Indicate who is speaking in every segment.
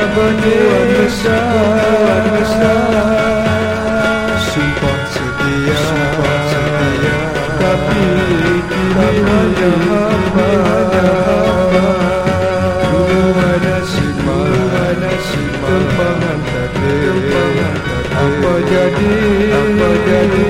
Speaker 1: Avenue of the Sun. Support setia, support setia. Tapi kini hanya apa? Apa jadi? Apa jadi?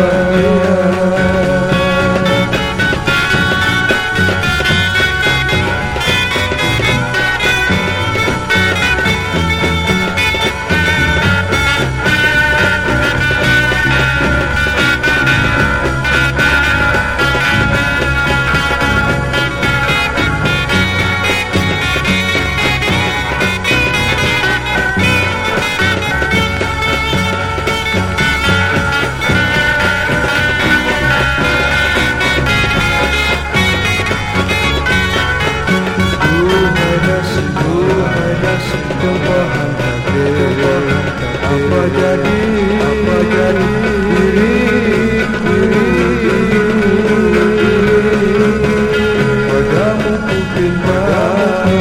Speaker 1: nasib Tuhan takdir Apa jadi Apa jadi diriku Padamu kasih kerana